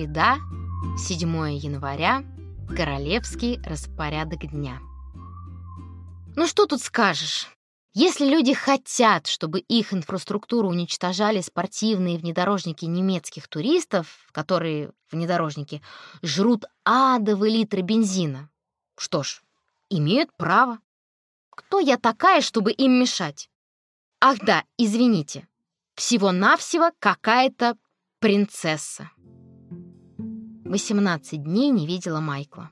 Среда, 7 января, королевский распорядок дня. Ну что тут скажешь? Если люди хотят, чтобы их инфраструктуру уничтожали спортивные внедорожники немецких туристов, которые, внедорожники, жрут адовые литры бензина, что ж, имеют право. Кто я такая, чтобы им мешать? Ах да, извините, всего-навсего какая-то принцесса. 18 дней не видела Майкла.